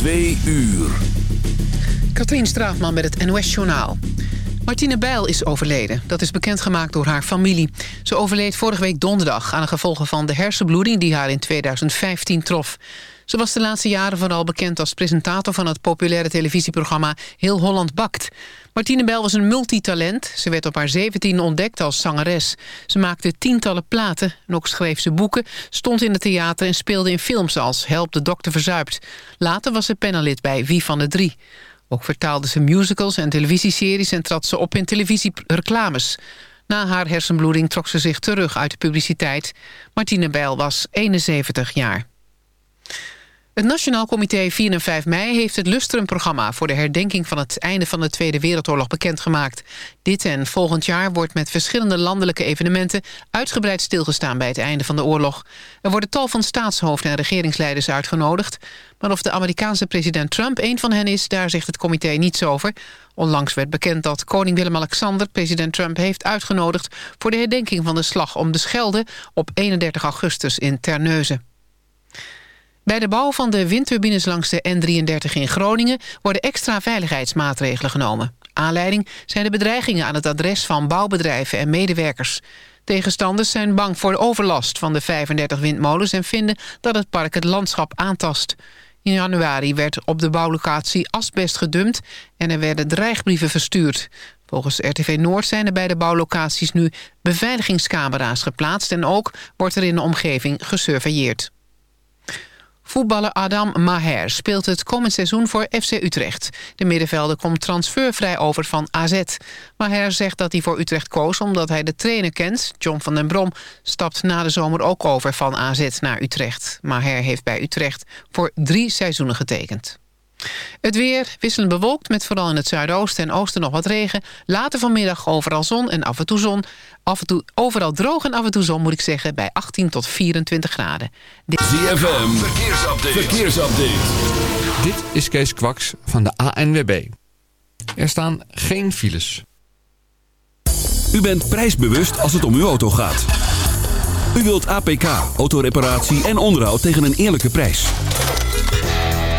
Twee uur. Katrien Straatman met het NOS-journaal. Martine Bijl is overleden. Dat is bekendgemaakt door haar familie. Ze overleed vorige week donderdag aan de gevolgen van de hersenbloeding... die haar in 2015 trof. Ze was de laatste jaren vooral bekend als presentator... van het populaire televisieprogramma Heel Holland Bakt. Martine Bijl was een multitalent. Ze werd op haar 17 ontdekt als zangeres. Ze maakte tientallen platen en ook schreef ze boeken... stond in het theater en speelde in films als Help de dokter verzuipt. Later was ze panelid bij Wie van de Drie. Ook vertaalde ze musicals en televisieseries... en trad ze op in televisiereclames. Na haar hersenbloeding trok ze zich terug uit de publiciteit. Martine Bijl was 71 jaar. Het Nationaal Comité 4 en 5 mei heeft het Lustrum-programma... voor de herdenking van het einde van de Tweede Wereldoorlog bekendgemaakt. Dit en volgend jaar wordt met verschillende landelijke evenementen... uitgebreid stilgestaan bij het einde van de oorlog. Er worden tal van staatshoofden en regeringsleiders uitgenodigd. Maar of de Amerikaanse president Trump een van hen is... daar zegt het comité niets over. Onlangs werd bekend dat koning Willem-Alexander president Trump heeft uitgenodigd... voor de herdenking van de slag om de Schelde op 31 augustus in Terneuzen. Bij de bouw van de windturbines langs de N33 in Groningen... worden extra veiligheidsmaatregelen genomen. Aanleiding zijn de bedreigingen aan het adres van bouwbedrijven en medewerkers. Tegenstanders zijn bang voor de overlast van de 35 windmolens... en vinden dat het park het landschap aantast. In januari werd op de bouwlocatie asbest gedumpt... en er werden dreigbrieven verstuurd. Volgens RTV Noord zijn er bij de bouwlocaties nu beveiligingscamera's geplaatst... en ook wordt er in de omgeving gesurveilleerd. Voetballer Adam Maher speelt het komend seizoen voor FC Utrecht. De middenvelder komt transfervrij over van AZ. Maher zegt dat hij voor Utrecht koos omdat hij de trainer kent. John van den Brom stapt na de zomer ook over van AZ naar Utrecht. Maher heeft bij Utrecht voor drie seizoenen getekend. Het weer wisselend bewolkt met vooral in het zuidoosten en oosten nog wat regen. Later vanmiddag overal zon en af en toe zon. Af en toe, overal droog en af en toe zon moet ik zeggen bij 18 tot 24 graden. Dit... ZFM, verkeersupdate. verkeersupdate. Dit is Kees Kwaks van de ANWB. Er staan geen files. U bent prijsbewust als het om uw auto gaat. U wilt APK, autoreparatie en onderhoud tegen een eerlijke prijs.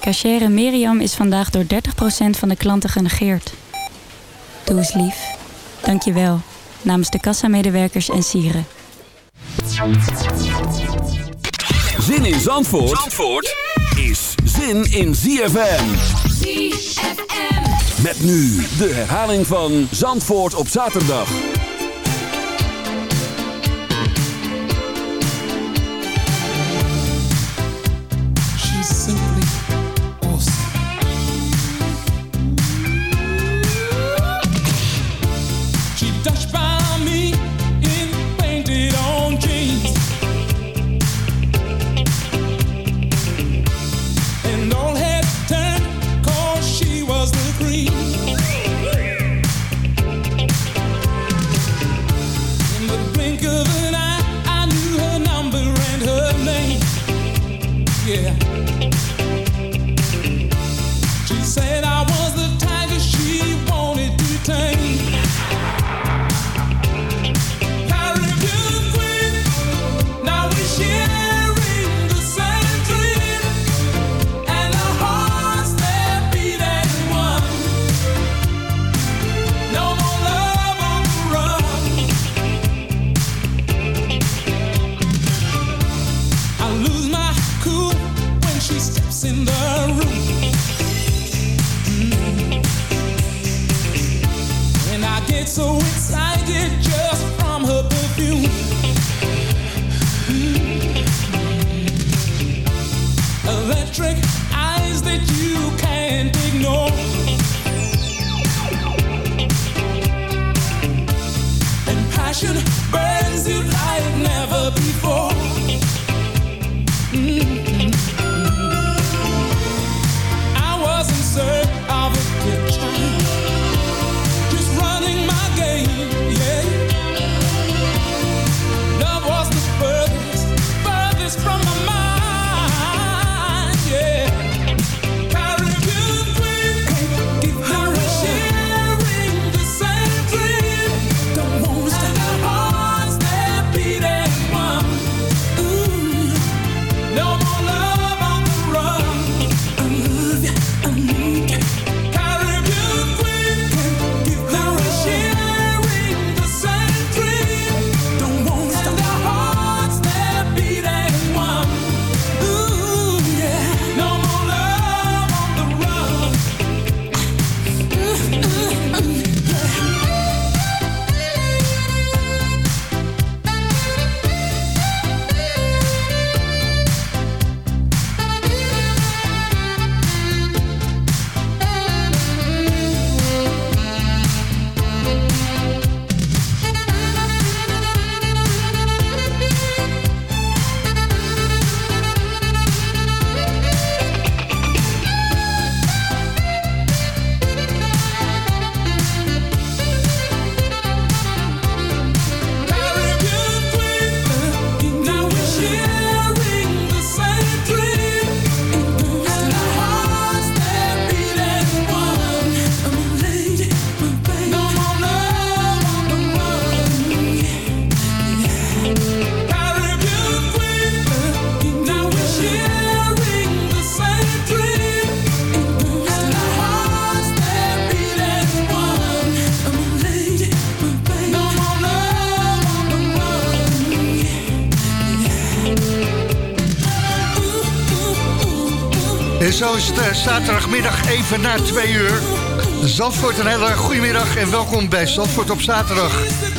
Cachere Miriam is vandaag door 30% van de klanten genegeerd. Doe eens lief. Dank je wel. Namens de kassamedewerkers en sieren. Zin in Zandvoort, Zandvoort is zin in ZFM. ZFM. Met nu de herhaling van Zandvoort op zaterdag. Zaterdagmiddag even na twee uur. Zandvoort, een hele goede middag en welkom bij Zandvoort op zaterdag.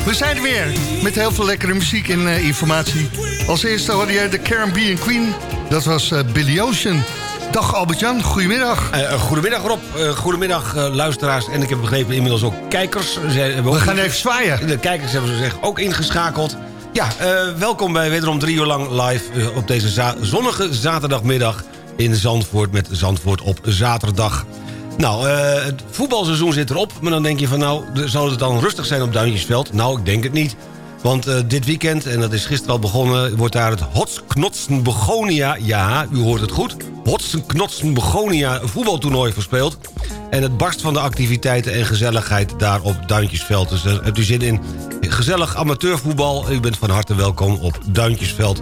We zijn er weer met heel veel lekkere muziek en eh, informatie. Als eerste hoorde je de Caribbean Queen, dat was eh, Billy Ocean. Dag Albert-Jan, goedemiddag. Eh, goedemiddag Rob, Eh, goedemiddag luisteraars en ik heb begrepen inmiddels ook kijkers. Ook We gaan even zwaaien. De kijkers hebben zich ook ingeschakeld. Ja, welkom bij wederom drie uur lang live op deze za- zonnige zaterdagmiddag in Zandvoort met Zandvoort op zaterdag. Nou, eh, het voetbalseizoen zit erop, maar dan denk je van nou, zou het dan rustig zijn op Duintjesveld? Nou, ik denk het niet. Want eh, dit weekend, en dat is gisteren al begonnen... wordt daar het Hotsknotsen Begonia... ja, u hoort het goed... Hotsknotsen Begonia voetbaltoernooi verspeeld. En het barst van de activiteiten en gezelligheid daar op Duintjesveld. Dus eh, hebt u zin in gezellig amateurvoetbal... u bent van harte welkom op Duintjesveld.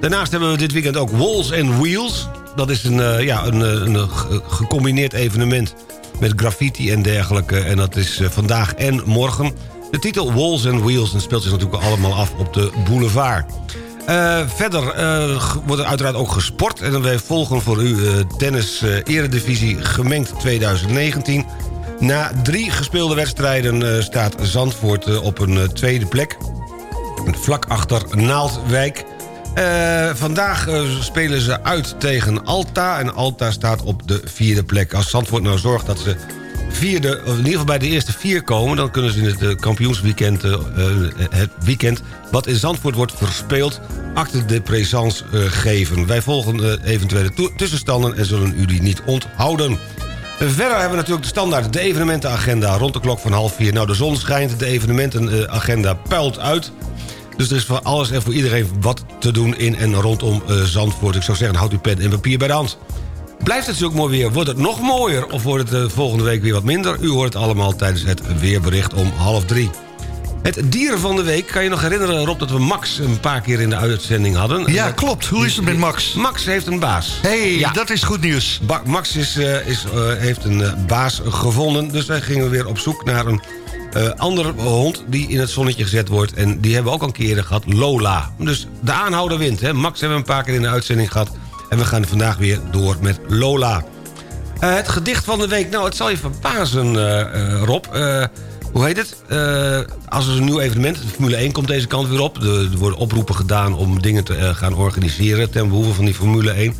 Daarnaast hebben we dit weekend ook Walls and Wheels. Dat is een, eh, ja, een, eh, een, ge- gecombineerd evenement met graffiti en dergelijke. En dat is eh, vandaag en morgen. De titel Walls and Wheels en speelt zich natuurlijk allemaal af op de boulevard. Eh, verder eh, wordt er uiteraard ook gesport. En wij volgen voor u eh, tennis eh, eredivisie gemengd 2019. Na drie gespeelde wedstrijden eh, staat Zandvoort eh, op een eh, tweede plek. Vlak achter Naaldwijk. Eh, vandaag eh, spelen ze uit tegen Alta. En Alta staat op de vierde plek. Als Zandvoort nou zorgt dat ze vierde, of in ieder geval bij de eerste vier komen... dan kunnen ze in het eh, kampioensweekend, eh, het weekend... wat in Zandvoort wordt verspeeld, acte de présence geven. Wij volgen eventuele tussenstanden en zullen u die niet onthouden. Verder hebben we natuurlijk de standaard, de evenementenagenda... rond de klok van half vier. Nou, de zon schijnt, de evenementenagenda puilt uit... Dus er is voor alles en voor iedereen wat te doen in en rondom eh, Zandvoort. Ik zou zeggen, houd uw pen en papier bij de hand. Blijft het ook mooi weer? Wordt het nog mooier? Of wordt het eh, volgende week weer wat minder? U hoort het allemaal tijdens het weerbericht om half drie. Het dieren van de week, kan je nog herinneren Rob... dat we Max een paar keer in de uitzending hadden? Ja, klopt. Hoe is het met Max? Max heeft een baas. hey, dat is goed nieuws. Ba- Max is, eh, is, heeft een baas gevonden. Dus wij gingen weer op zoek naar een eh, andere hond die in het zonnetje gezet wordt. En die hebben we ook al een keer gehad, Lola. Dus de aanhouder wint. Hè? Max hebben we een paar keer in de uitzending gehad. En we gaan vandaag weer door met Lola. Eh, het gedicht van de week. Nou, het zal je verbazen, eh, Rob. Hoe heet het? Als er een nieuw evenement... De Formule 1 komt deze kant weer op. Er er worden oproepen gedaan om dingen te gaan organiseren... ten behoeve van die Formule 1.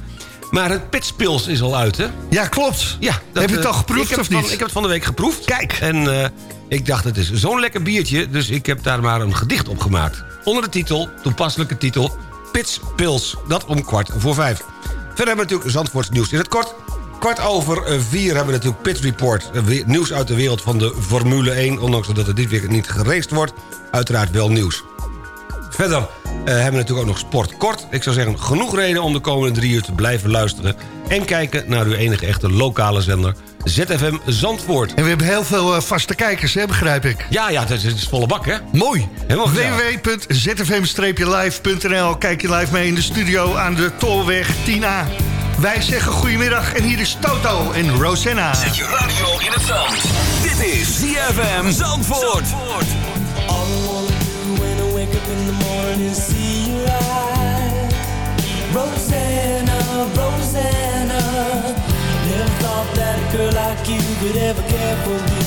Maar het pitspils is al uit, hè? Ja, klopt. Ja, Heb je het al geproefd of van- niet? ik heb het van de week geproefd. Kijk. En Ik dacht, het is zo'n lekker biertje, dus ik heb daar maar een gedicht op gemaakt. Onder de titel, toepasselijke titel, Pits Pils. Dat om kwart voor vijf. Verder hebben we natuurlijk Zandvoorts nieuws in het kort. Kwart over eh, vier hebben we natuurlijk Pit Report. eh, Nieuws uit de wereld van de Formule 1. Ondanks dat het dit weekend niet geraced wordt. Uiteraard wel nieuws. Verder eh, hebben we natuurlijk ook nog sport kort. Ik zou zeggen, genoeg reden om de komende drie uur te blijven luisteren... en kijken naar uw enige echte lokale zender, ZFM Zandvoort. En we hebben heel veel eh, vaste kijkers, hè, begrijp ik. Ja, ja, het is, het is volle bak, hè? Mooi. Www.zfm-live.nl Kijk je live mee in de studio aan de Tolweg 10A. Wij zeggen goedemiddag en hier is Toto en Rosanna. Zet je radio in het zand. Dit is ZFM Zandvoort. All I wanna do when I wake up in the morning is see your eyes. Rosanna, Rosanna. That a girl like you could ever care for me.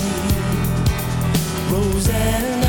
Rosanna.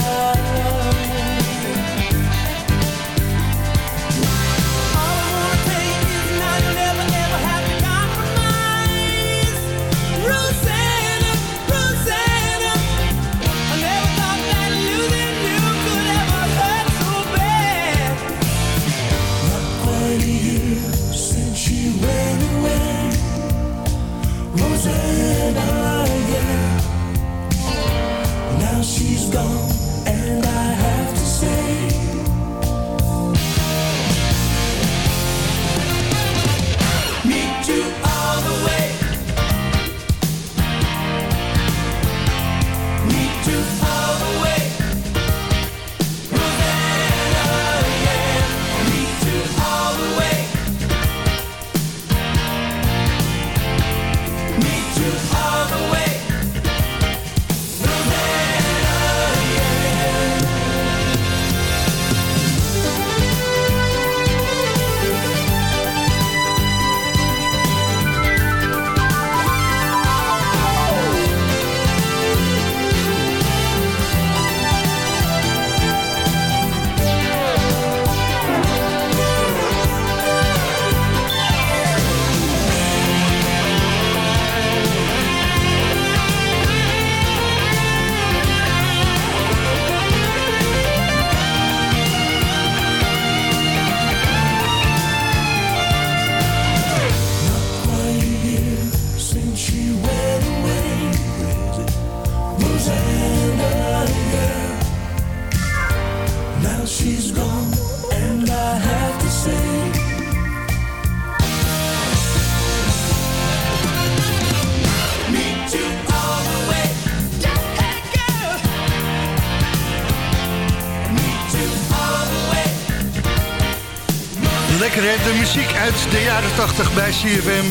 Uit de jaren 80 bij CFM.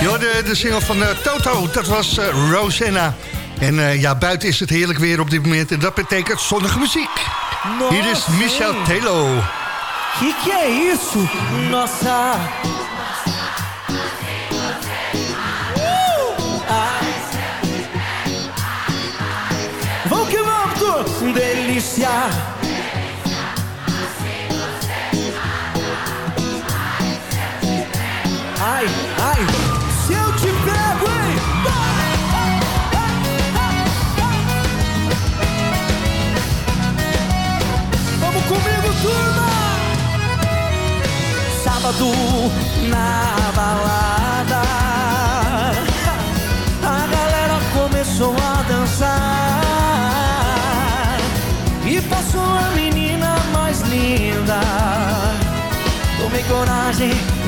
Je hoorde de single van eh, Toto, dat was eh, Rosanna. En eh, ja, buiten is het heerlijk weer op dit moment en dat betekent zonnige muziek. Hier is Michel Telo. Que que é isso? Nossa! Uh! Ah. Vamos que vamos, delícia! Ai, se eu te pego, hein? Vamos comigo, turma! Sábado na balada, a galera começou a dançar e passou a menina mais linda. Tomei coragem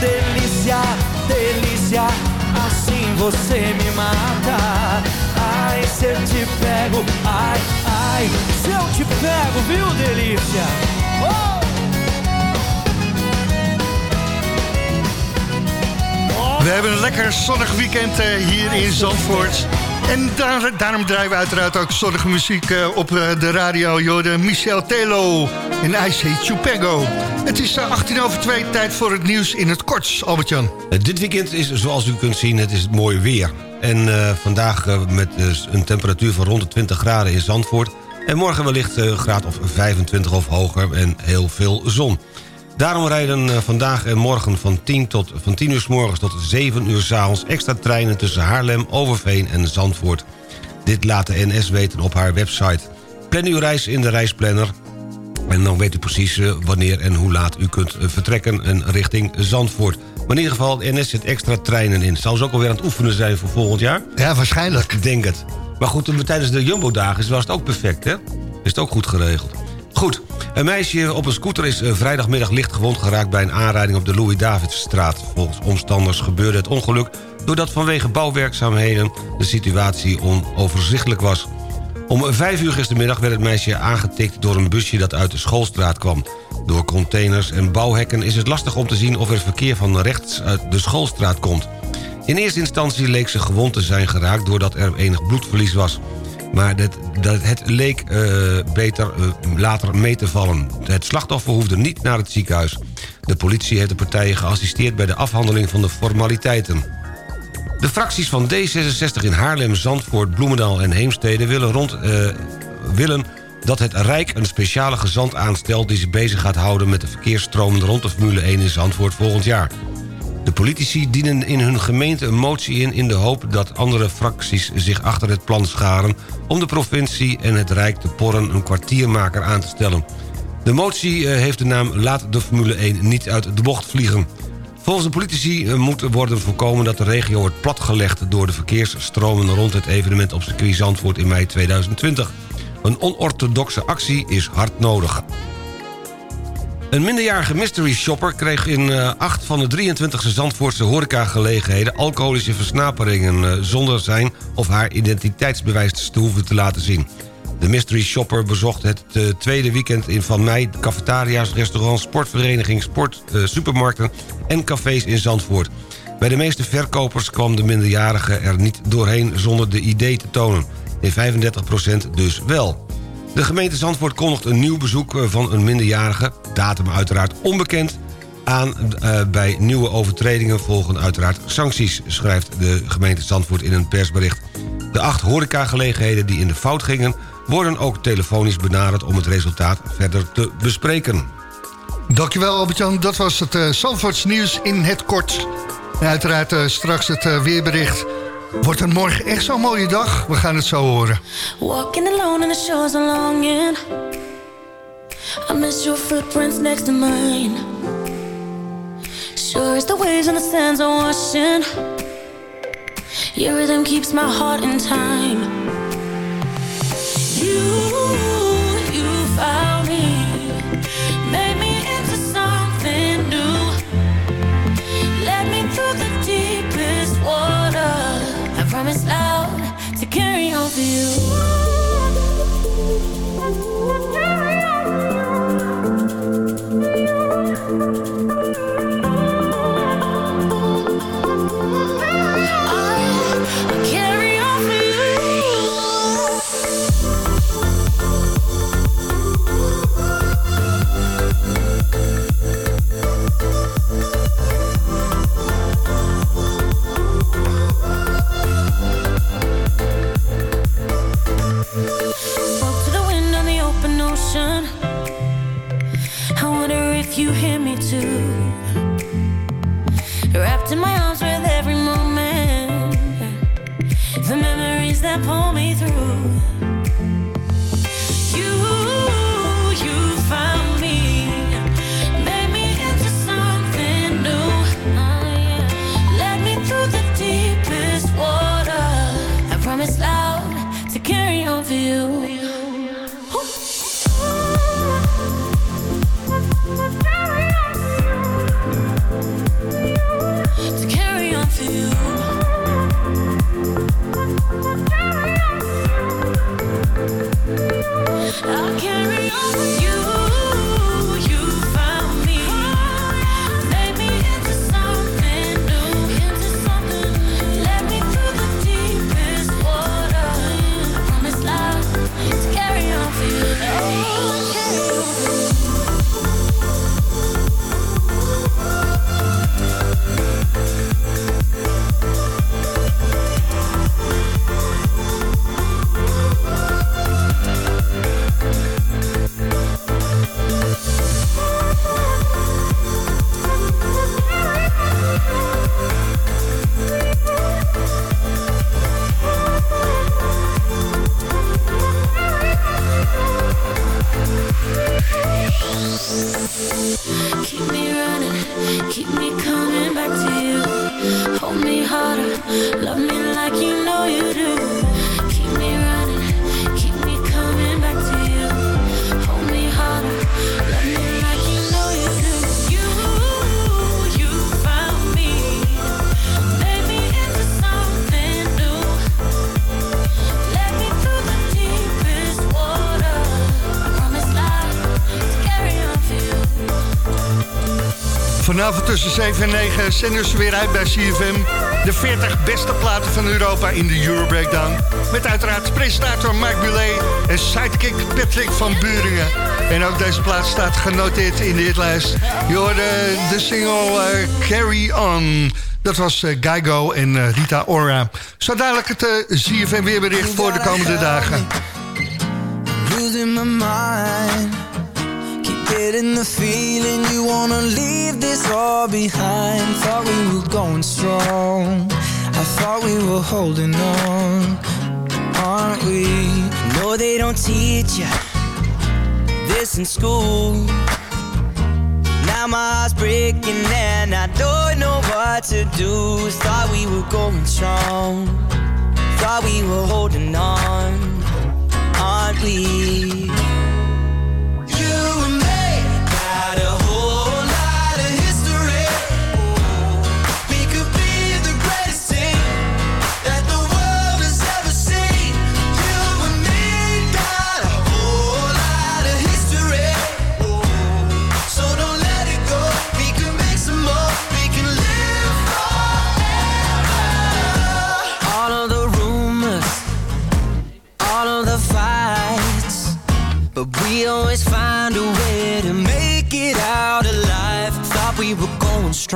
Delícia, delícia, assim você me mata. Ai, se eu te pego, ai, ai, se eu te pego, viu, delícia? Oh! We hebben een lekker zonnig weekend eh, hier in Zandvoort. En daar, daarom draaien we uiteraard ook zonnige muziek eh, op eh, de radio. Jorde Michel Telo en I Say. Het is eh, 18 over 2, tijd voor het nieuws in het kort, Albert-Jan. Eh, Dit weekend is, zoals u kunt zien, het is het mooie weer. En eh, vandaag eh, met dus een temperatuur van rond de 20 graden in Zandvoort. En morgen wellicht eh, een graad of 25 of hoger en heel veel zon. Daarom rijden eh, vandaag en morgen van 10, tot, van 10 uur s morgens tot 7 uur s avonds... extra treinen tussen Haarlem, Overveen en Zandvoort. Dit laat de NS weten op haar website. Plan uw reis in de reisplanner en dan weet u precies eh, wanneer en hoe laat u kunt eh, vertrekken en richting Zandvoort. Maar in ieder geval, NS zit extra treinen in. Zou ze ook alweer aan het oefenen zijn voor volgend jaar? Ja, waarschijnlijk. Ik denk het. Maar goed, tijdens de Jumbo-dagen was het ook perfect, hè? Is het ook goed geregeld. Goed, een meisje op een scooter is eh, vrijdagmiddag licht gewond geraakt... bij een aanrijding op de Louis-Davidstraat. Volgens omstanders gebeurde het ongeluk... doordat vanwege bouwwerkzaamheden de situatie onoverzichtelijk was. Om vijf uur gistermiddag werd het meisje aangetikt door een busje dat uit de schoolstraat kwam. Door containers en bouwhekken is het lastig om te zien of er verkeer van rechts uit de schoolstraat komt. In eerste instantie leek ze gewond te zijn geraakt doordat er enig bloedverlies was. Maar dat, het leek eh, beter eh, later mee te vallen. Het slachtoffer hoefde niet naar het ziekenhuis. De politie heeft de partijen geassisteerd bij de afhandeling van de formaliteiten. De fracties van D66 in Haarlem, Zandvoort, Bloemendaal en Heemstede... willen, rond, eh, willen dat het Rijk een speciale gezant aanstelt... die zich bezig gaat houden met de verkeersstromen rond de Formule 1 in Zandvoort volgend jaar. De politici dienen in hun gemeente een motie in... in de hoop dat andere fracties zich achter het plan scharen... om de provincie en het Rijk te porren een kwartiermaker aan te stellen. De motie eh, heeft de naam Laat de Formule 1 niet uit de bocht vliegen. Volgens de politici eh, moet worden voorkomen dat de regio wordt platgelegd... door de verkeersstromen rond het evenement op circuit Zandvoort in mei 2020. Een onorthodoxe actie is hard nodig. Een minderjarige mystery shopper kreeg in eh, acht van de 23 Zandvoortse horecagelegenheden... alcoholische versnaperingen eh, zonder zijn of haar identiteitsbewijs te hoeven te laten zien. De mystery shopper bezocht het eh, tweede weekend in van mei... cafetaria's, restaurants, sportverenigingen, sport, eh, supermarkten en cafés in Zandvoort. Bij de meeste verkopers kwam de minderjarige er niet doorheen zonder de ID te tonen. In 35% dus wel. De gemeente Zandvoort kondigt een nieuw bezoek eh, van een minderjarige... datum uiteraard onbekend... aan bij nieuwe overtredingen volgen uiteraard sancties... schrijft de gemeente Zandvoort in een persbericht. De acht horecagelegenheden die in de fout gingen... worden ook telefonisch benaderd om het resultaat verder te bespreken. Dankjewel Albert-Jan, dat was het uh, Zandvoorts nieuws in het kort. En uiteraard uh, straks het uh, weerbericht. Wordt het morgen echt zo'n mooie dag? We gaan het zo horen. Walking alone in the shores of longing I miss your footprints next to mine Sure as the waves and the sands are washing Your rhythm keeps my heart in time You, you found you hear me too. Wrapped in my arms with every moment. The memories that pull me through. Vanavond tussen 7 en 9 zenden ze weer uit bij CFM. De 40 beste platen van Europa in de Euro Breakdown. Met uiteraard presentator Mark Bulet en sidekick Patrick van Buringen. En ook deze plaat staat genoteerd in de hitlijst. Je hoorde de single eh, Carry On. Dat was eh, Geigo en eh, Rita Ora. Zo dadelijk het CFM weerbericht voor de komende dagen. losing my. Getting the feeling you wanna leave this all behind. Thought we were going strong. I thought we were holding on, aren't we? No, they don't teach you this in school. Now my heart's breaking and I don't know what to do. Thought we were going strong. Thought we were holding on aren't we?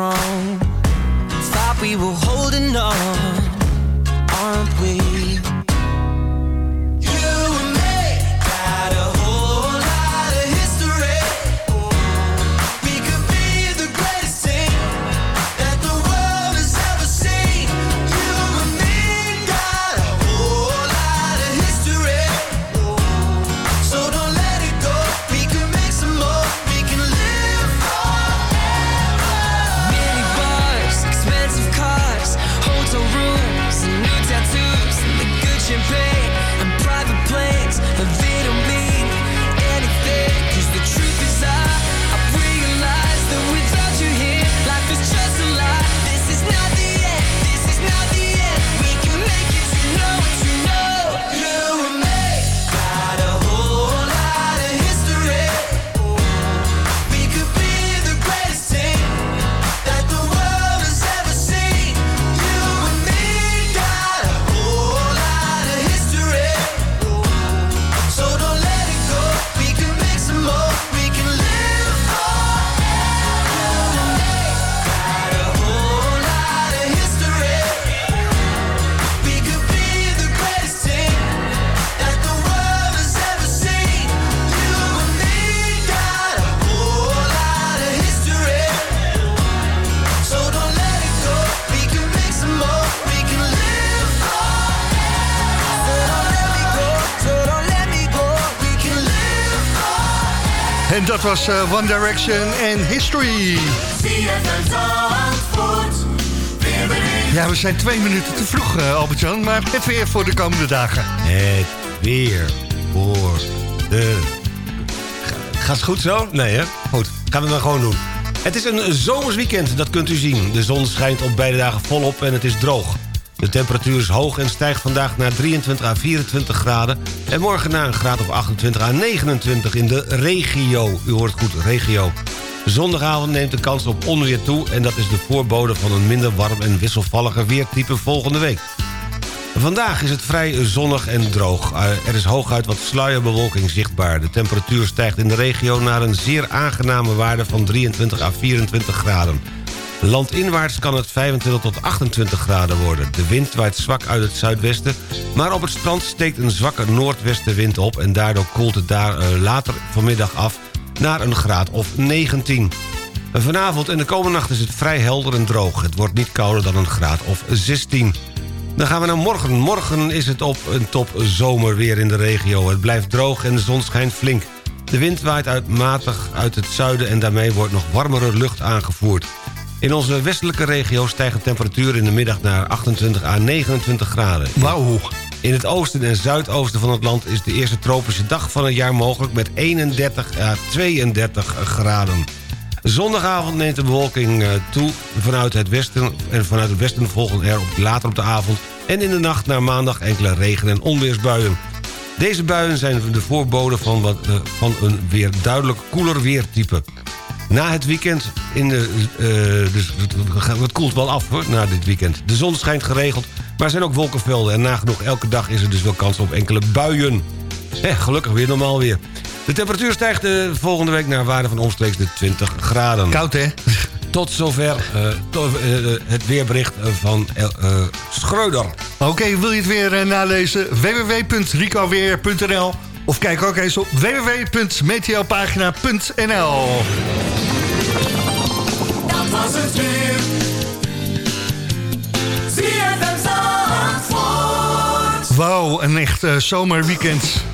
Strong, thought we were holding on, En dat was eh, One Direction en History. Ja, we zijn twee minuten te vroeg, eh, Albert-Jan. Maar het weer voor de komende dagen. Het weer voor de... Ga- Gaat het goed zo? Nee, hè? Goed, gaan we dan gewoon doen. Het is een zomers weekend, dat kunt u zien. De zon schijnt op beide dagen volop en het is droog. De temperatuur is hoog en stijgt vandaag naar 23 à 24 graden... en morgen naar een graad of 28 à 29 in de regio. U hoort goed, regio. Zondagavond neemt de kans op onweer toe... en dat is de voorbode van een minder warm en wisselvalliger weertype volgende week. Vandaag is het vrij zonnig en droog. Uh, Er is hooguit wat sluierbewolking zichtbaar. De temperatuur stijgt in de regio naar een zeer aangename waarde van 23 à 24 graden. Landinwaarts kan het 25 tot 28 graden worden. De wind waait zwak uit het zuidwesten... maar op het strand steekt een zwakke noordwestenwind op... en daardoor koelt het daar eh, later vanmiddag af naar een graad of 19. Vanavond en de komende nacht is het vrij helder en droog. Het wordt niet kouder dan een graad of 16. Dan gaan we naar morgen. Morgen is het op een top zomerweer in de regio. Het blijft droog en de zon schijnt flink. De wind waait uit matig uit het zuiden... en daarmee wordt nog warmere lucht aangevoerd. In onze westelijke regio stijgt de temperatuur in de middag naar 28 à 29 graden. Wauw. In het oosten en zuidoosten van het land is de eerste tropische dag van het jaar mogelijk... met 31 à 32 graden. Zondagavond neemt de bewolking eh, toe vanuit het westen... en vanuit het westen volgen er op, later op de avond... en in de nacht naar maandag enkele regen- en onweersbuien. Deze buien zijn de voorbode van, wat, eh, van een weer duidelijk koeler weertype. Na het weekend, in de, eh, dus het- koelt wel af hoor, na dit weekend. De zon schijnt geregeld, maar er zijn ook wolkenvelden... en nagenoeg elke dag is er dus wel kans op enkele buien. Eh, gelukkig weer normaal weer. De temperatuur stijgt de volgende week naar waarde van omstreeks de 20 graden. Koud, hè? Tot zover eh, to- eh, het weerbericht van eh, eh, Schreuder. Oké, wil je het weer eh, nalezen? www.ricoweer.nl Of kijk ook eens op www.meteopagina.nl Een echt eh, zomerweekend.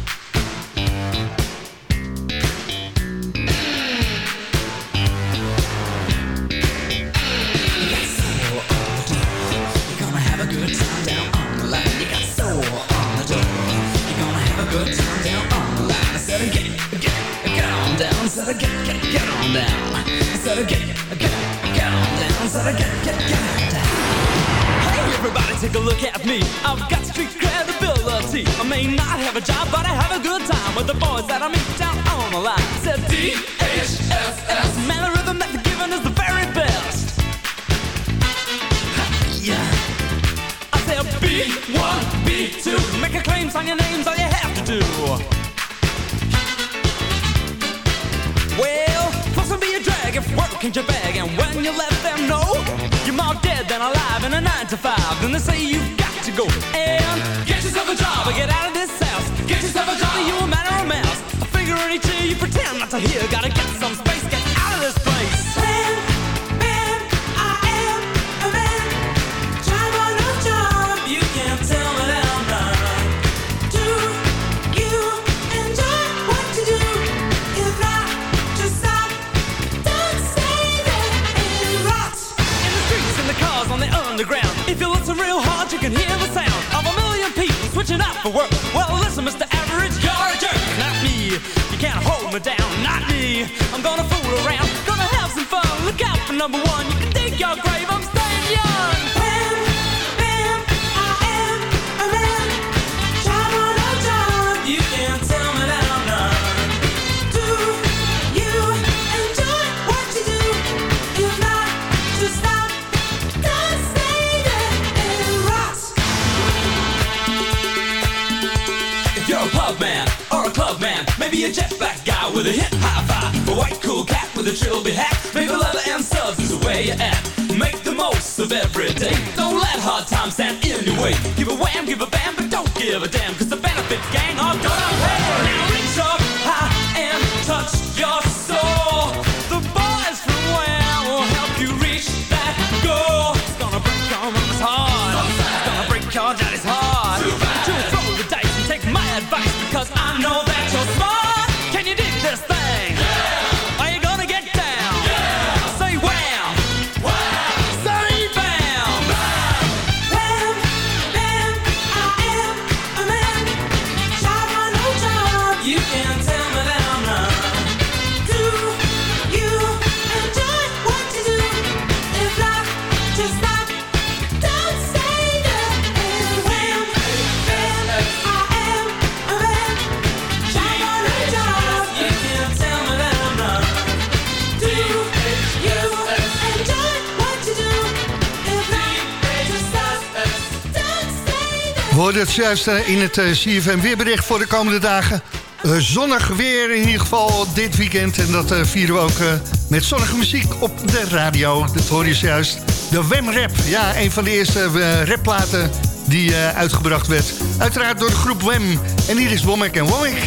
Every day. Don't let hard times stand in your way. Give a wham, give a bam, but don't give a damn, cause the benefits gang are gonna We hoorden het juist in het eh, CFM weerbericht voor de komende dagen. Eh, zonnig weer in ieder geval dit weekend. En dat eh, vieren we ook met zonnige muziek op de radio. Dat hoor je juist. De Wem Rap. Ja, een van de eerste rapplaten die uitgebracht werd. Uiteraard door de groep Wem. En hier is Womack en Womack.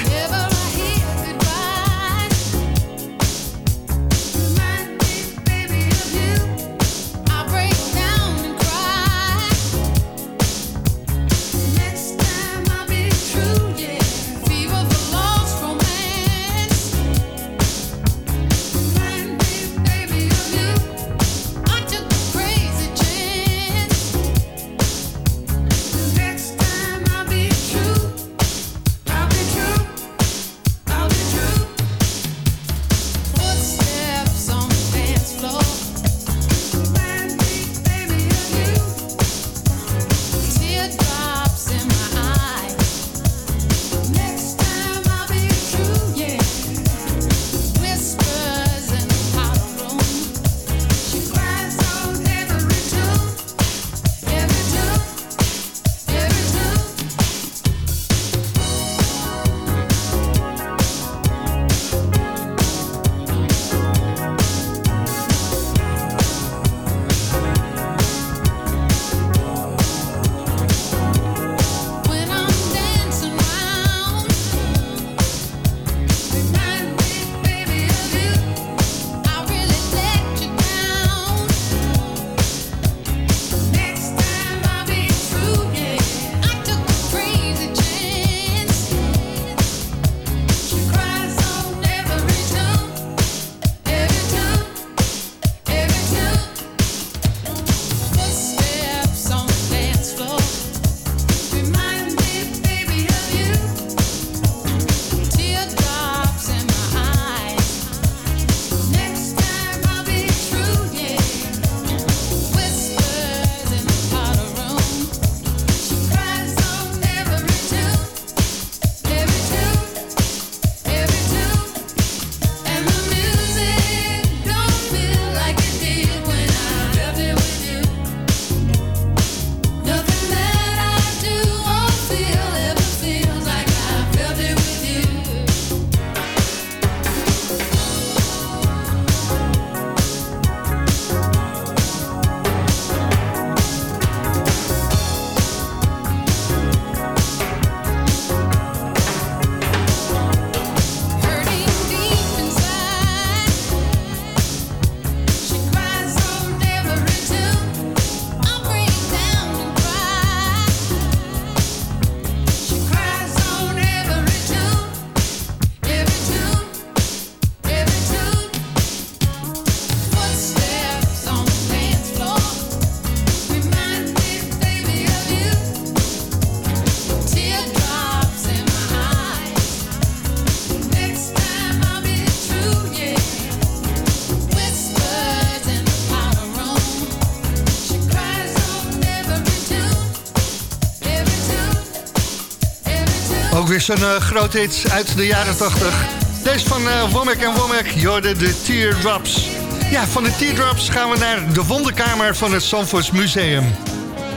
Zo'n eh, groot uit de jaren 80. Deze van uh, Womack en Womack, Jorde de Teardrops. Ja, van de Teardrops gaan we naar de wonderkamer van het Zandvoorts Museum.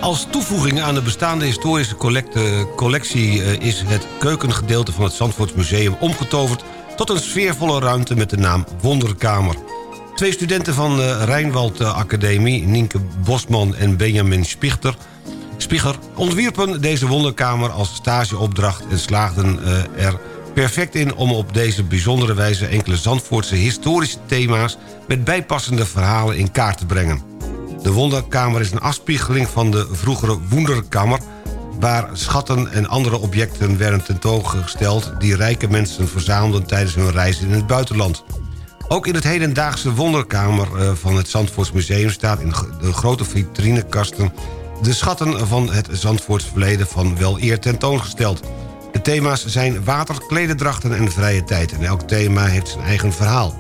Als toevoeging aan de bestaande historische collecte- collectie... eh, is het keukengedeelte van het Zandvoorts Museum omgetoverd... tot een sfeervolle ruimte met de naam Wonderkamer. Twee studenten van de Rijnwald eh, Academie, Nienke Bosman en Benjamin Spichter... ontwierpen deze wonderkamer als stageopdracht... en slaagden eh, er perfect in om op deze bijzondere wijze... enkele Zandvoortse historische thema's... met bijpassende verhalen in kaart te brengen. De wonderkamer is een afspiegeling van de vroegere Wonderkamer... waar schatten en andere objecten werden tentoongesteld... die rijke mensen verzamelden tijdens hun reis in het buitenland. Ook in het hedendaagse wonderkamer eh, van het Zandvoorts Museum... staat in de grote vitrinekasten de schatten van het Zandvoorts verleden van wel eer tentoongesteld. De thema's zijn water, klededrachten en vrije tijd... en elk thema heeft zijn eigen verhaal.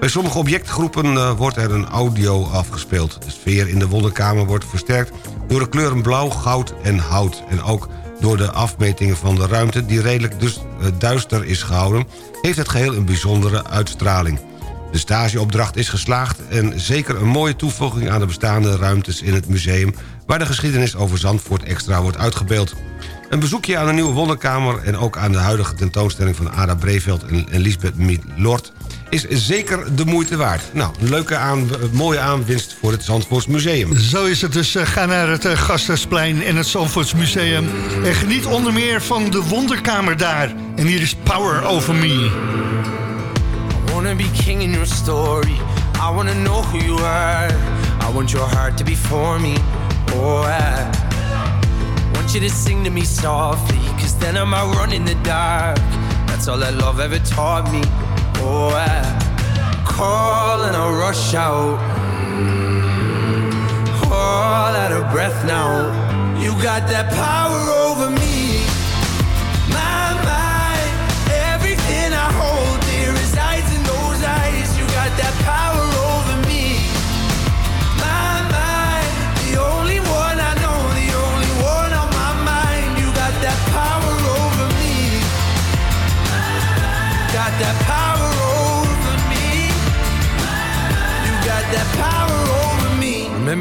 Bij sommige objectgroepen uh, wordt er een audio afgespeeld. De sfeer in de wonderkamer wordt versterkt door de kleuren blauw, goud en hout... en ook door de afmetingen van de ruimte die redelijk dus, uh, duister is gehouden... heeft het geheel een bijzondere uitstraling. De stageopdracht is geslaagd en zeker een mooie toevoeging aan de bestaande ruimtes in het museum... waar de geschiedenis over Zandvoort extra wordt uitgebeeld. Een bezoekje aan de nieuwe wonderkamer... en ook aan de huidige tentoonstelling van Ada Breveld en, Lisbeth Milord... is zeker de moeite waard. Nou, een leuke aan, mooie aanwinst voor het Zandvoorts Museum. Zo is het dus. eh, ga naar het uh, Gasthuisplein en het Zandvoortsmuseum. En geniet onder meer van de wonderkamer daar. En hier is Power Over Me. I wanna be king in your story. I wanna know who you are. I want your heart to be for me. Oh, I want you to sing to me softly. Cause then I'm out running in the dark. That's all that love ever taught me. Oh, I call and I rush out. All out of breath now. You got that power over me.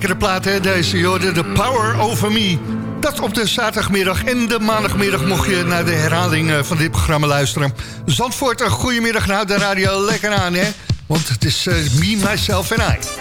lekkere plaat, hè, deze. Jorden, de Power Over Me. Dat op de zaterdagmiddag en de maandagmiddag mocht je naar de herhaling eh, van dit programma luisteren. Zandvoort, een goedemiddag. Nou, de radio lekker aan, hè. Want het is eh, me, myself en I.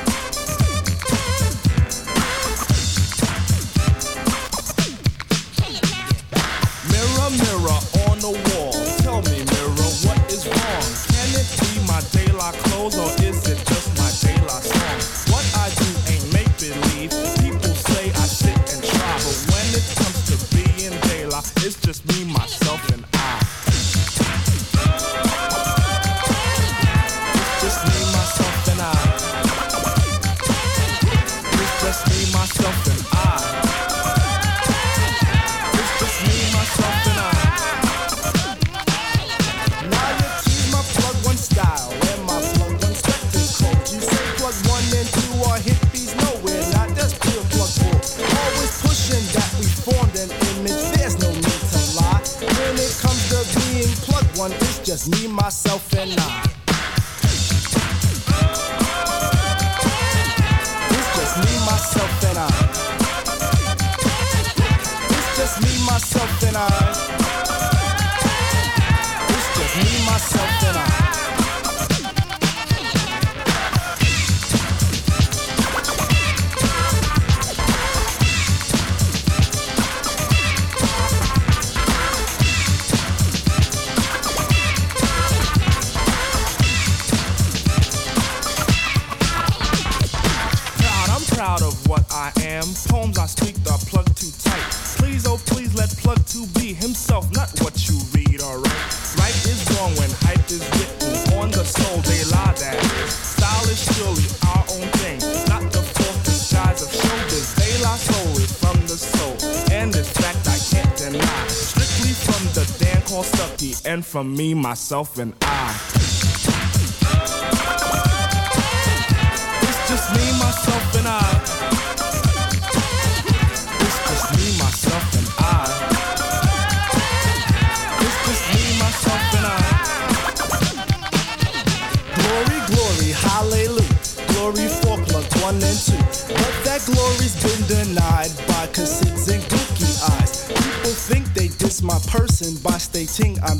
from me, myself, and I. It's just me, myself, and I. It's just me, myself, and I. It's just me, myself, and I. Glory, glory, hallelujah. Glory for plugs one and two. But that glory's been denied by cassettes and cookie eyes. People think they diss my person by stating I'm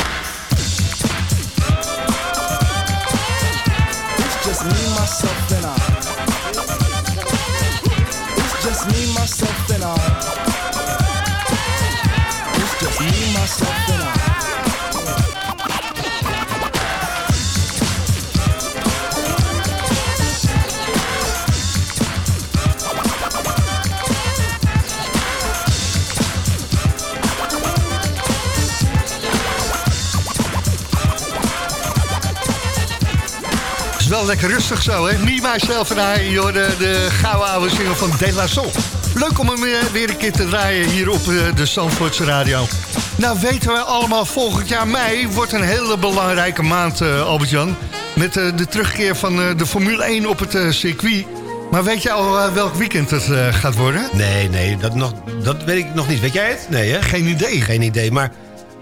wel lekker rustig zo, hè? Me, myself en I, joh, de, de gouden oude zinger van De La Soul. Leuk om hem eh, weer een keer te draaien hier op eh, de Zandvoortse Radio. Nou weten we allemaal, volgend jaar mei wordt een hele belangrijke maand, eh, Albert-Jan. Met de terugkeer van de Formule 1 op het circuit. Maar weet je al welk weekend het gaat worden? Nee, nee, dat, nog, dat weet ik nog niet. Weet jij het? Nee, hè? Geen idee. Geen idee, maar...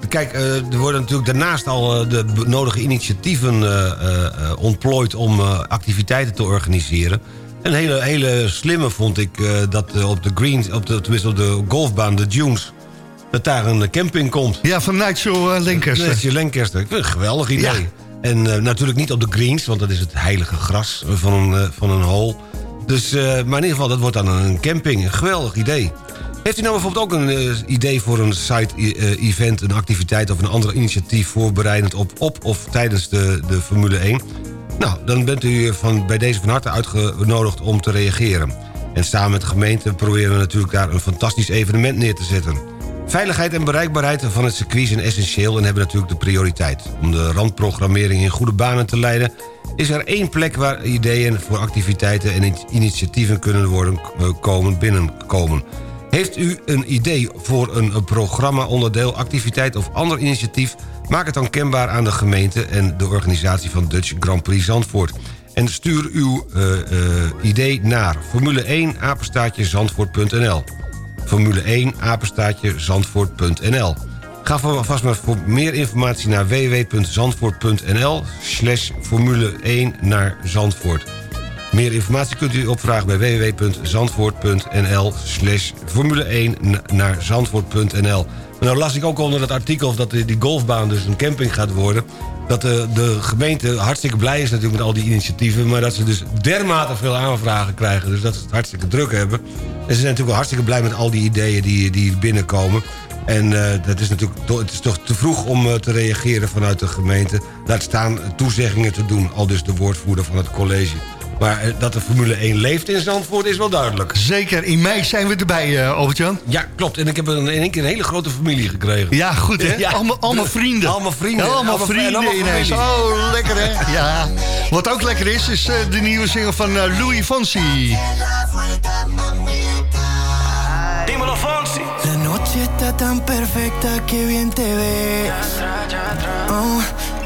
Kijk, eh, er worden natuurlijk daarnaast al eh, de nodige initiatieven eh, ontplooid... om activiteiten te organiseren. Een hele, hele slimme vond ik dat op de greens, op de, tenminste op de golfbaan, de Dunes... dat daar een camping komt. Ja, van Nigel Lancaster. Nigel Lancaster. Ik vind het een geweldig idee. Ja. En natuurlijk niet op de greens, want dat is het heilige gras van een, van een hole. Dus, maar in ieder geval, dat wordt dan een camping. Een geweldig idee. Heeft u nou bijvoorbeeld ook een eh, idee voor een site-event, een activiteit of een ander initiatief voorbereidend op, op of tijdens de, de Formule 1? Nou, dan bent u van, bij deze van harte uitgenodigd om te reageren. En samen met de gemeente proberen we natuurlijk daar een fantastisch evenement neer te zetten. Veiligheid en bereikbaarheid van het circuit zijn essentieel en hebben natuurlijk de prioriteit. Om de randprogrammering in goede banen te leiden... is er één plek waar ideeën voor activiteiten en initiatieven kunnen worden eh, komen, binnenkomen. Heeft u een idee voor een, programma, onderdeel, activiteit of ander initiatief... maak het dan kenbaar aan de gemeente en de organisatie van Dutch Grand Prix Zandvoort. En stuur uw eh, eh, idee naar Formule 1 apenstaatje zandvoort.nl. Formule 1 apenstaatje zandvoort.nl. Ga vast maar voor meer informatie naar www.zandvoort.nl slash Formule 1 naar Zandvoort. Meer informatie kunt u opvragen bij www.zandvoort.nl slash Formule 1 na- naar Zandvoort.nl. Nou las ik ook onder dat artikel dat die golfbaan dus een camping gaat worden. Dat de, de gemeente hartstikke blij is natuurlijk met al die initiatieven... maar dat ze dus dermate veel aanvragen krijgen. Dus dat ze het hartstikke druk hebben. En ze zijn natuurlijk wel hartstikke blij met al die ideeën die, die binnenkomen. En eh, dat is natuurlijk het is toch te vroeg om eh, te reageren vanuit de gemeente. Laat staan toezeggingen te doen, al dus de woordvoerder van het college. Maar eh, dat de Formule 1 leeft in Zandvoort is wel duidelijk. Zeker, in mei zijn we erbij, eh, Albert-Jan. Ja, klopt. En ik heb een, in één keer een hele grote familie gekregen. Ja, goed hè? allemaal, allemaal vrienden. Allemaal vrienden. Ja, allemaal Allemaal- en vrienden allemaal ineens. familie. Oh, lekker hè? Ja. Wat ook lekker is, is eh, de nieuwe single van Louis Fonsi. Dímelo, Fonsi. La noche está tan perfecta que bien te ves. Oh,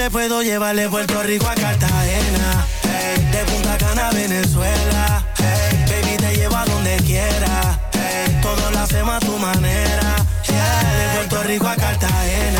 Te puedo llevar de Puerto Rico a Cartagena. De Punta Cana a Venezuela. Baby, te llevo a donde quiera. Hey, todo lo hacemos a tu manera. De Puerto Rico a Cartagena.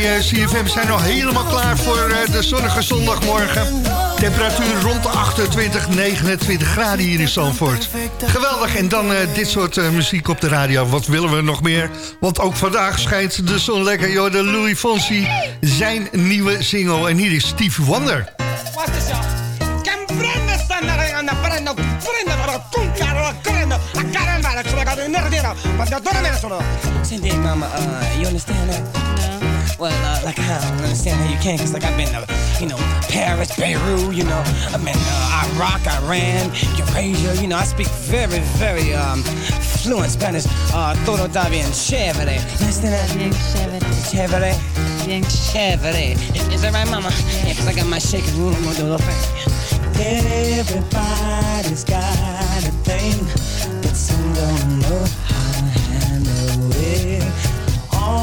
bij eh, CFM zijn al helemaal klaar voor eh, de zonnige zondagmorgen. Temperatuur rond de 28, 29 graden hier in Zandvoort. Geweldig, en dan eh, dit soort eh, muziek op de radio. Wat willen we nog meer? Want ook vandaag schijnt de zon lekker. Joh, de Louis Fonsi, zijn nieuwe single. En hier is Steve Wonder. Senti, mama, uh, you understand that? Well, uh, like, I don't understand how you can, cause like I've been to, you know, Paris, Beirut, you know, I've been uh, Iraq, Iran, Eurasia, you know, I speak very, very, um, fluent Spanish, uh, todo está bien chévere. Understand that? Bien chévere. Chévere? Bien chévere. Is, that right, mama? Yeah, cause I got my shaking room, I'm gonna do a little thing. Everybody's got a thing, but some don't know how to handle it.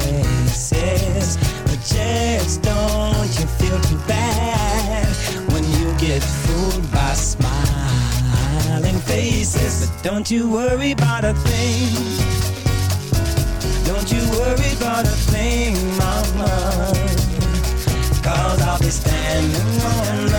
places. But just don't you feel too bad when you get fooled by smiling faces. But don't you worry about a thing. Don't you worry about a thing, mama. Cause I'll be standing on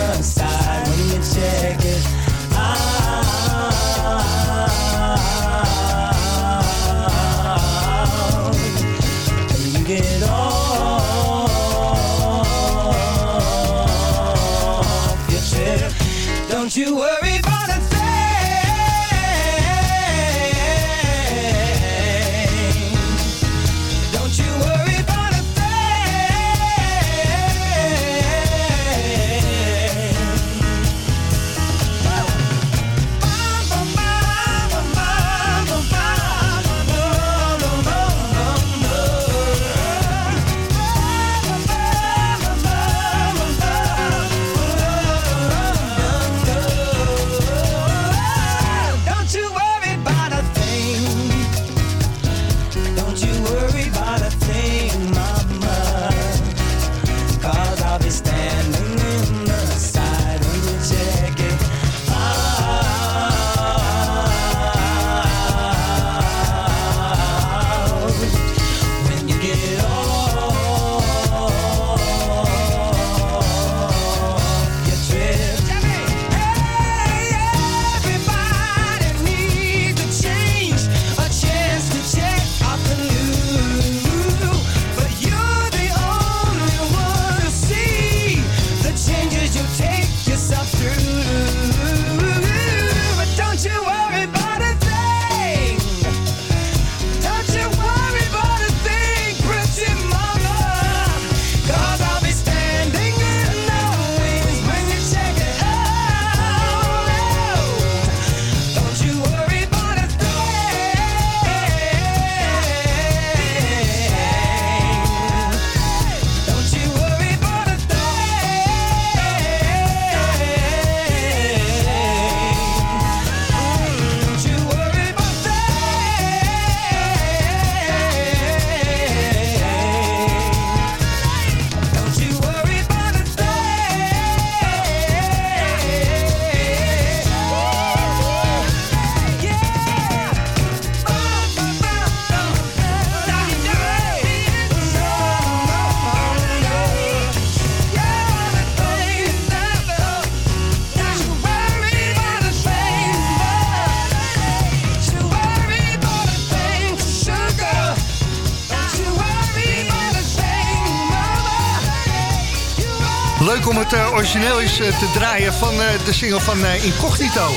origineel eens eh, te draaien van eh, de single van eh, Incognito.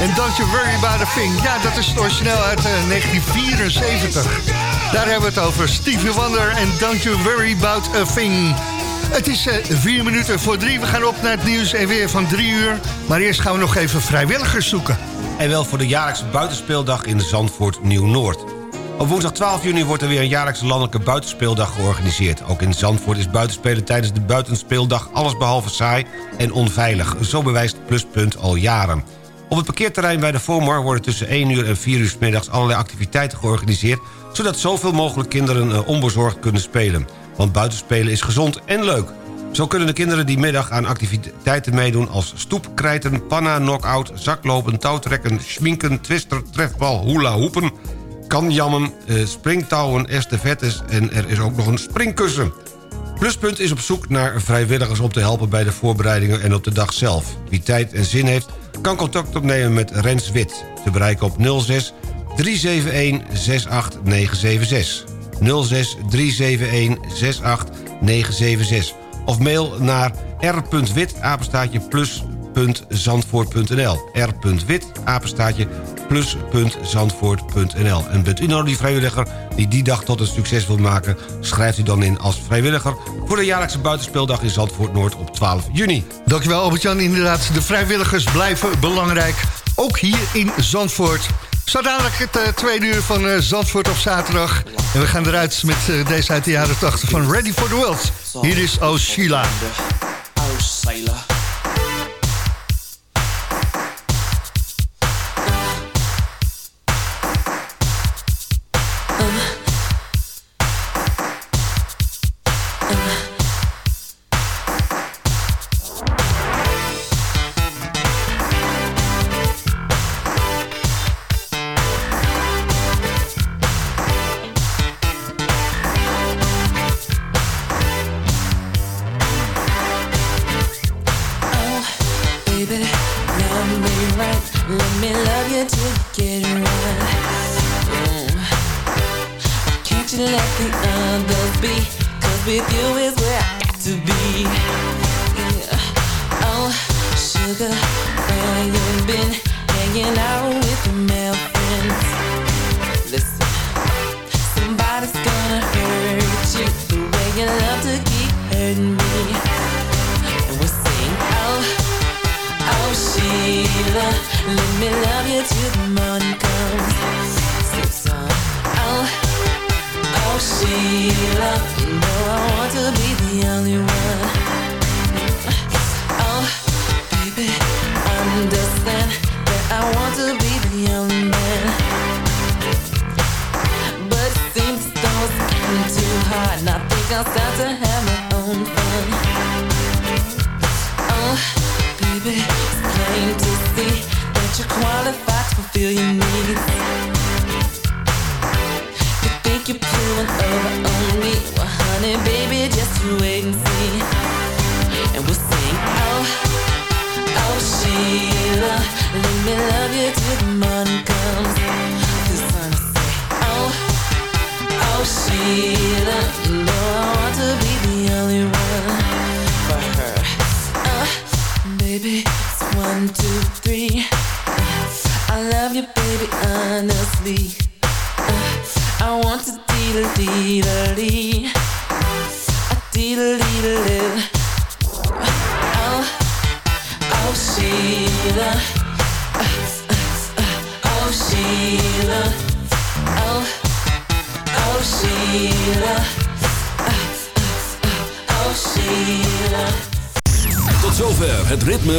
En Don't You Worry About A Thing. Ja, dat is het origineel uit eh, 1974. Daar hebben we het over. Stevie Wonder en Don't You Worry About A Thing. Het is vier minuten voor drie. We gaan op naar het nieuws en weer van drie uur. Maar eerst gaan we nog even vrijwilligers zoeken. En wel voor de jaarlijkse buitenspeeldag in Zandvoort Nieuw-Noord. Op woensdag 12 juni wordt er weer een jaarlijkse landelijke buitenspeeldag georganiseerd. Ook in Zandvoort is buitenspelen tijdens de buitenspeeldag allesbehalve saai en onveilig. Zo bewijst Pluspunt al jaren. Op het parkeerterrein bij de Vomar worden tussen 1 uur en 4 uur 's middags allerlei activiteiten georganiseerd... zodat zoveel mogelijk kinderen eh, onbezorgd kunnen spelen. Want buitenspelen is gezond en leuk. Zo kunnen de kinderen die middag aan activiteiten meedoen... als stoepkrijten, panna, knock-out, zaklopen, touwtrekken... schminken, twister, trefbal, hula hoepen... kanjammen, eh, springtouwen, estafettes... en er is ook nog een springkussen. Pluspunt is op zoek naar vrijwilligers om te helpen bij de voorbereidingen en op de dag zelf. Wie tijd en zin heeft, kan contact opnemen met Rens Wit. Te bereiken op 06 371 68976. 06 371 68976. Of mail naar r.wit apenstaatje plus.zandvoort.nl r.wit apenstaatje plus.zandvoort.nl En bent u nou die vrijwilliger die die dag tot een succes wil maken... schrijft u dan in als vrijwilliger... voor de jaarlijkse buitenspeeldag in Zandvoort Noord op 12 juni. Dankjewel Albert-Jan. Inderdaad, de vrijwilligers blijven belangrijk. Ook hier in Zandvoort. Zo dadelijk het eh, tweede uur van eh, Zandvoort op zaterdag. En we gaan eruit met eh, deze uit de jaren 80 van Ready for the World. Hier is Oh Sheila. Hurting me. And we'll sing, oh. Oh Sheila, let me love you till the morning comes. Sing song. Oh, oh Sheila, you know I want to be the only one. Oh, baby, understand that I want to be the only man. But it seems though getting too hard, and I think I'll start to have oh,